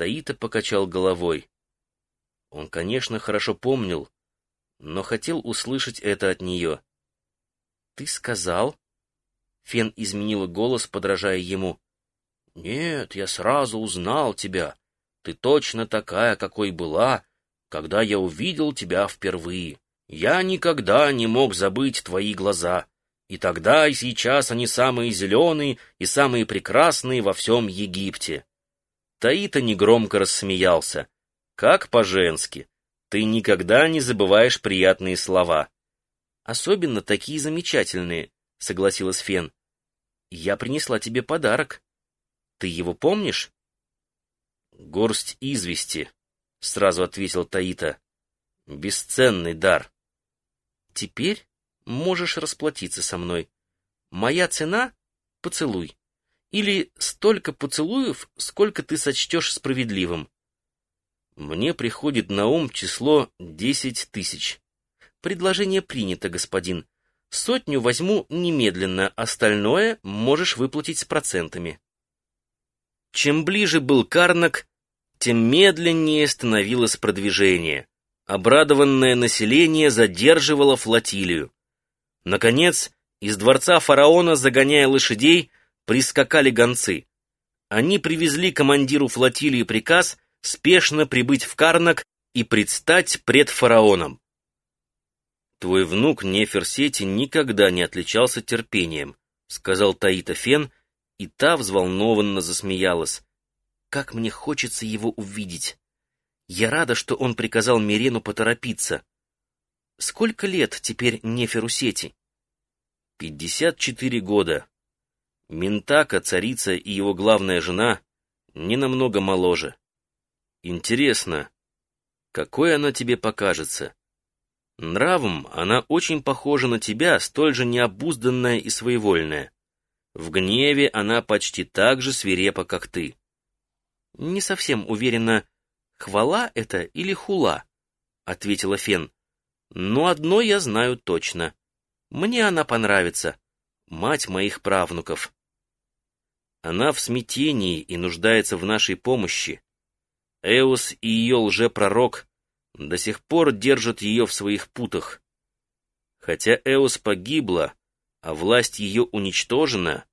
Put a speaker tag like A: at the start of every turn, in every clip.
A: Таита покачал головой. Он, конечно, хорошо помнил, но хотел услышать это от нее. «Ты сказал?» Фен изменила голос, подражая ему. «Нет, я сразу узнал тебя. Ты точно такая, какой была, когда я увидел тебя впервые. Я никогда не мог забыть твои глаза. И тогда, и сейчас они самые зеленые и самые прекрасные во всем Египте». Таита негромко рассмеялся. «Как по-женски. Ты никогда не забываешь приятные слова». «Особенно такие замечательные», — согласилась Фен. «Я принесла тебе подарок. Ты его помнишь?» «Горсть извести», — сразу ответил Таита. «Бесценный дар». «Теперь можешь расплатиться со мной. Моя цена — поцелуй. Или столько поцелуев, сколько ты сочтешь справедливым». Мне приходит на ум число десять тысяч. Предложение принято, господин. Сотню возьму немедленно, остальное можешь выплатить с процентами. Чем ближе был Карнак, тем медленнее становилось продвижение. Обрадованное население задерживало флотилию. Наконец, из дворца фараона, загоняя лошадей, прискакали гонцы. Они привезли командиру флотилии приказ спешно прибыть в Карнак и предстать пред фараоном. «Твой внук Неферсети никогда не отличался терпением», — сказал Таита Фен, и та взволнованно засмеялась. «Как мне хочется его увидеть! Я рада, что он приказал Мирену поторопиться. Сколько лет теперь Неферусети?» «Пятьдесят четыре года. Ментака, царица и его главная жена, не намного моложе. Интересно, какой она тебе покажется?» Нравом она очень похожа на тебя, столь же необузданная и своевольная. В гневе она почти так же свирепа, как ты. Не совсем уверена, хвала это или хула, — ответила Фен. Но одно я знаю точно. Мне она понравится, мать моих правнуков. Она в смятении и нуждается в нашей помощи. Эус и ее лжепророк до сих пор держат ее в своих путах. Хотя Эос погибла, а власть ее уничтожена,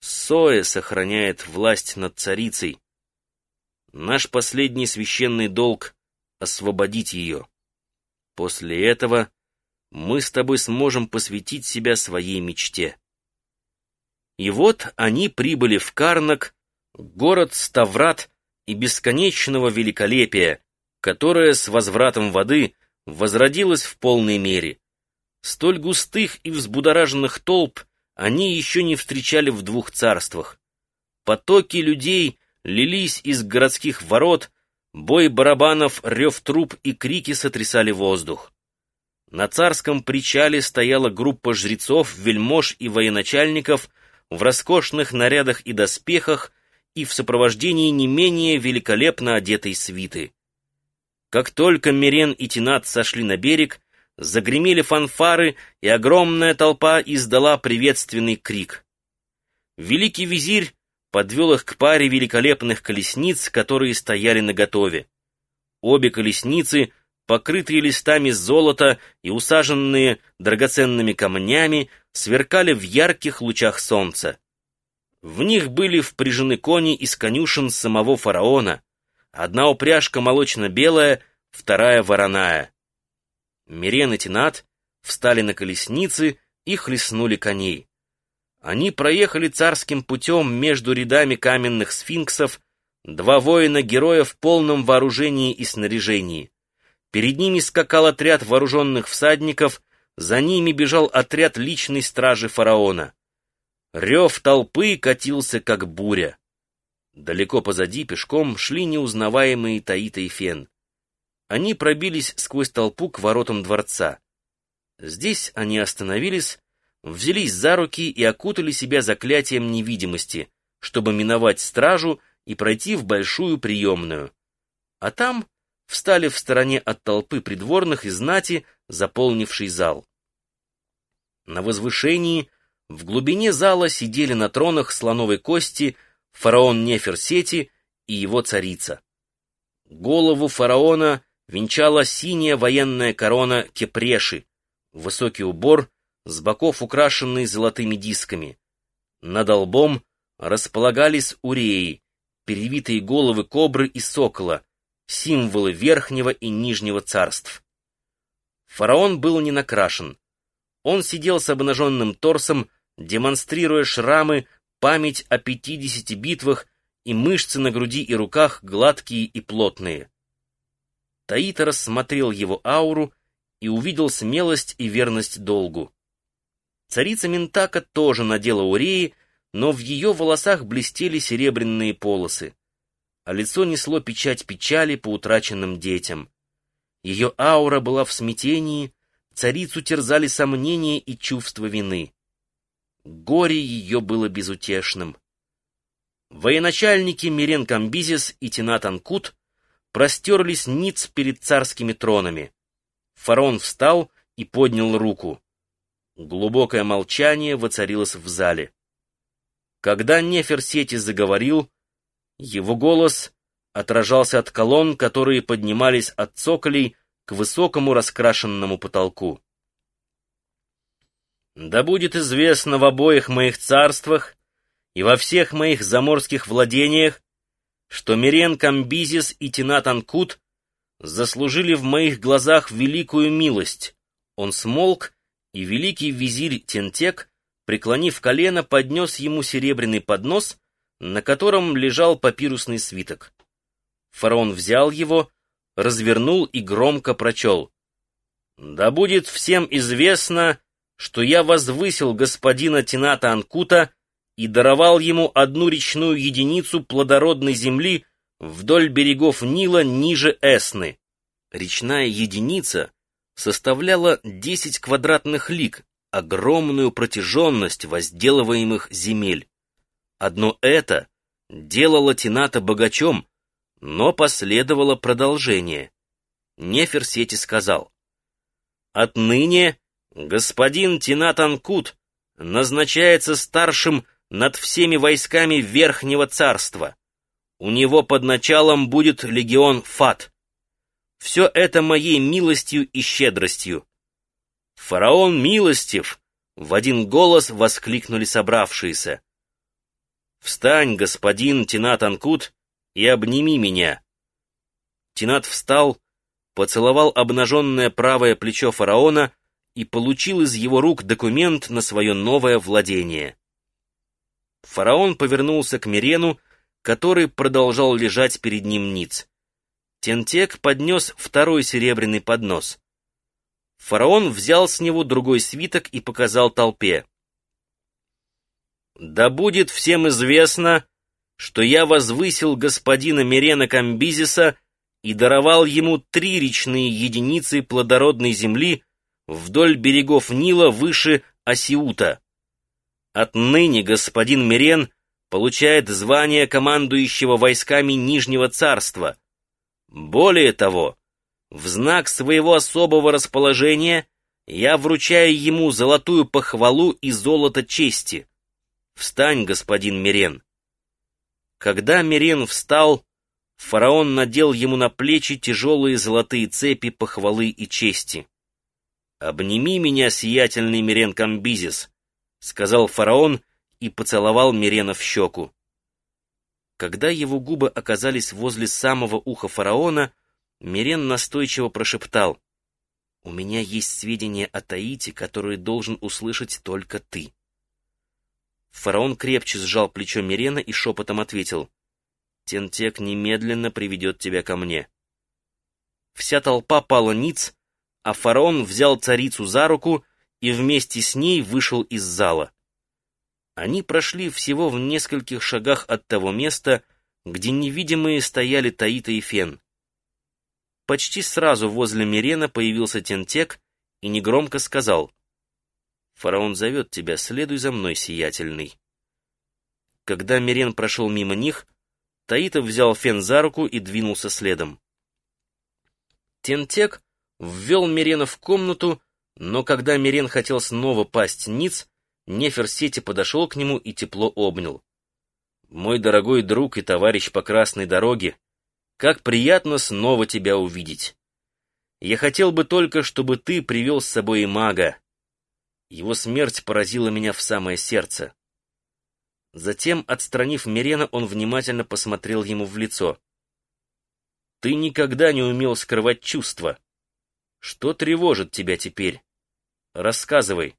A: Соэ сохраняет власть над царицей. Наш последний священный долг — освободить ее. После этого мы с тобой сможем посвятить себя своей мечте. И вот они прибыли в Карнак, город Ставрат и бесконечного великолепия, которая с возвратом воды возродилась в полной мере. Столь густых и взбудораженных толп они еще не встречали в двух царствах. Потоки людей лились из городских ворот, бой барабанов, рев труб и крики сотрясали воздух. На царском причале стояла группа жрецов, вельмож и военачальников в роскошных нарядах и доспехах и в сопровождении не менее великолепно одетой свиты. Как только Мирен и Тинат сошли на берег, загремели фанфары, и огромная толпа издала приветственный крик. Великий визирь подвел их к паре великолепных колесниц, которые стояли наготове. Обе колесницы, покрытые листами золота и усаженные драгоценными камнями, сверкали в ярких лучах солнца. В них были впряжены кони из конюшен самого фараона, Одна упряжка молочно-белая, вторая вороная. Мирен и Тенат встали на колесницы и хлестнули коней. Они проехали царским путем между рядами каменных сфинксов, два воина-героя в полном вооружении и снаряжении. Перед ними скакал отряд вооруженных всадников, за ними бежал отряд личной стражи фараона. Рев толпы катился, как буря. Далеко позади пешком шли неузнаваемые Таита и Фен. Они пробились сквозь толпу к воротам дворца. Здесь они остановились, взялись за руки и окутали себя заклятием невидимости, чтобы миновать стражу и пройти в большую приемную. А там встали в стороне от толпы придворных и знати, заполнивший зал. На возвышении в глубине зала сидели на тронах слоновой кости фараон Неферсети и его царица. Голову фараона венчала синяя военная корона кепреши, высокий убор, с боков украшенный золотыми дисками. Над лбом располагались уреи, перевитые головы кобры и сокола, символы верхнего и нижнего царств. Фараон был не накрашен. Он сидел с обнаженным торсом, демонстрируя шрамы, память о пятидесяти битвах и мышцы на груди и руках гладкие и плотные. Таита рассмотрел его ауру и увидел смелость и верность долгу. Царица Ментака тоже надела уреи, но в ее волосах блестели серебряные полосы, а лицо несло печать печали по утраченным детям. Ее аура была в смятении, царицу терзали сомнения и чувство вины. Горе ее было безутешным. Военачальники Мирен Камбизис и Тинат Анкут простерлись ниц перед царскими тронами. Фарон встал и поднял руку. Глубокое молчание воцарилось в зале. Когда Неферсети заговорил, его голос отражался от колонн, которые поднимались от цоколей к высокому раскрашенному потолку. «Да будет известно в обоих моих царствах и во всех моих заморских владениях, что Мирен Камбизис и Тинат Анкут заслужили в моих глазах великую милость». Он смолк, и великий визирь Тентек, преклонив колено, поднес ему серебряный поднос, на котором лежал папирусный свиток. Фараон взял его, развернул и громко прочел. «Да будет всем известно, что я возвысил господина Тината Анкута и даровал ему одну речную единицу плодородной земли вдоль берегов Нила ниже Эсны. Речная единица составляла 10 квадратных лиг, огромную протяженность возделываемых земель. Одно это делало Тината богачом, но последовало продолжение. Неферсети сказал, «Отныне господин Тинат Анкут назначается старшим над всеми войсками Верхнего Царства. У него под началом будет легион Фат. Все это моей милостью и щедростью. Фараон милостив! В один голос воскликнули собравшиеся. «Встань, господин Тинат Анкут, и обними меня!» Тинат встал, поцеловал обнаженное правое плечо фараона и получил из его рук документ на свое новое владение. Фараон повернулся к Мирену, который продолжал лежать перед ним ниц. Тентек поднес второй серебряный поднос. Фараон взял с него другой свиток и показал толпе. Да будет всем известно, что я возвысил господина Мирена Камбизиса и даровал ему три речные единицы плодородной земли вдоль берегов Нила выше Асиута. Отныне господин Мирен получает звание командующего войсками Нижнего Царства. Более того, в знак своего особого расположения я вручаю ему золотую похвалу и золото чести. «Встань, господин Мирен!» Когда Мирен встал, фараон надел ему на плечи тяжелые золотые цепи похвалы и чести. «Обними меня, сиятельный Мирен Камбизис», — сказал фараон и поцеловал Мирена в щеку. Когда его губы оказались возле самого уха фараона, Мирен настойчиво прошептал, «У меня есть сведения о Таите, которые должен услышать только ты». Фараон крепче сжал плечо Мирена и шепотом ответил. «Тентек немедленно приведет тебя ко мне». Вся толпа пала ниц, а фараон взял царицу за руку и вместе с ней вышел из зала. Они прошли всего в нескольких шагах от того места, где невидимые стояли Таита и Фен. Почти сразу возле Мирена появился Тентек и негромко сказал — Фараон зовет тебя, следуй за мной, сиятельный. Когда Мирен прошел мимо них, Таитов взял Фен за руку и двинулся следом. Тентек ввел Мирена в комнату, но когда Мирен хотел снова пасть ниц, Неферсети подошел к нему и тепло обнял. «Мой дорогой друг и товарищ по красной дороге, Как приятно снова тебя увидеть. Я хотел бы только, чтобы ты привел с собой мага. Его смерть поразила меня в самое сердце. Затем, отстранив Мирена, он внимательно посмотрел ему в лицо. «Ты никогда не умел скрывать чувства. Что тревожит тебя теперь? Рассказывай».